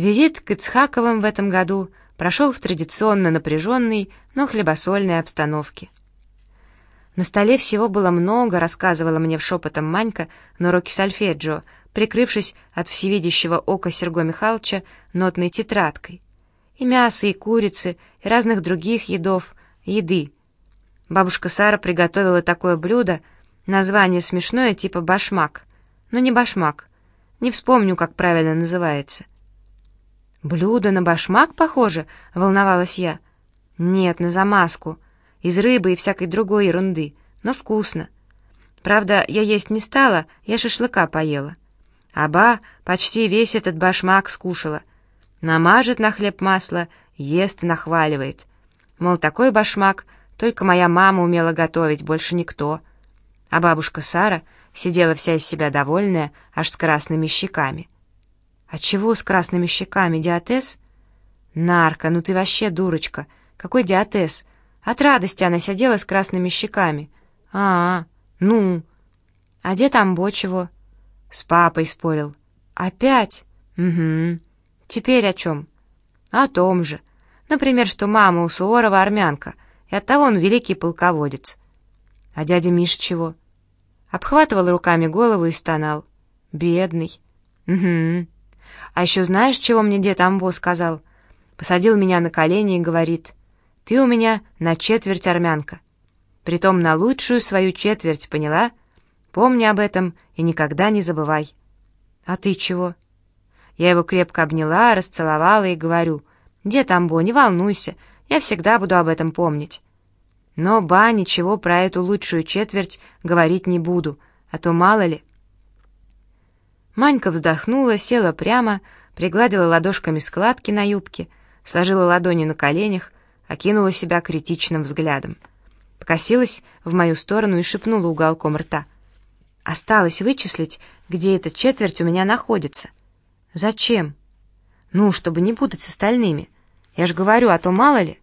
Визит к Ицхаковым в этом году прошел в традиционно напряженной, но хлебосольной обстановке. На столе всего было много, рассказывала мне в шепотом Манька на уроке сольфеджио, прикрывшись от всевидящего ока Серго Михайловича нотной тетрадкой. И мясо, и курицы, и разных других едов, еды. Бабушка Сара приготовила такое блюдо, название смешное, типа башмак. Но не башмак. Не вспомню, как правильно называется. «Блюдо на башмак похоже?» — волновалась я. «Нет, на замазку. Из рыбы и всякой другой ерунды. Но вкусно. Правда, я есть не стала, я шашлыка поела. Аба почти весь этот башмак скушала. Намажет на хлеб масло, ест и нахваливает. Мол, такой башмак только моя мама умела готовить, больше никто. А бабушка Сара сидела вся из себя довольная, аж с красными щеками. «А чего с красными щеками, диатез?» «Нарка, ну ты вообще дурочка! Какой диатез? От радости она сидела с красными щеками. А, -а ну? А где там чего?» С папой спорил. Опять? Угу. Теперь о чем? О том же. Например, что мама у Суворова армянка, и оттого он великий полководец. А дядя Миш чего? Обхватывал руками голову и стонал. Бедный. Угу. А еще знаешь, чего мне дед Амбо сказал? Посадил меня на колени и говорит, «Ты у меня на четверть армянка. Притом на лучшую свою четверть, поняла?» Помни об этом и никогда не забывай. А ты чего? Я его крепко обняла, расцеловала и говорю, «Дед Амбо, не волнуйся, я всегда буду об этом помнить». Но, ба, ничего про эту лучшую четверть говорить не буду, а то мало ли. Манька вздохнула, села прямо, пригладила ладошками складки на юбке, сложила ладони на коленях, окинула себя критичным взглядом. Покосилась в мою сторону и шепнула уголком рта — Осталось вычислить, где эта четверть у меня находится. Зачем? Ну, чтобы не путать с остальными. Я же говорю, а то мало ли.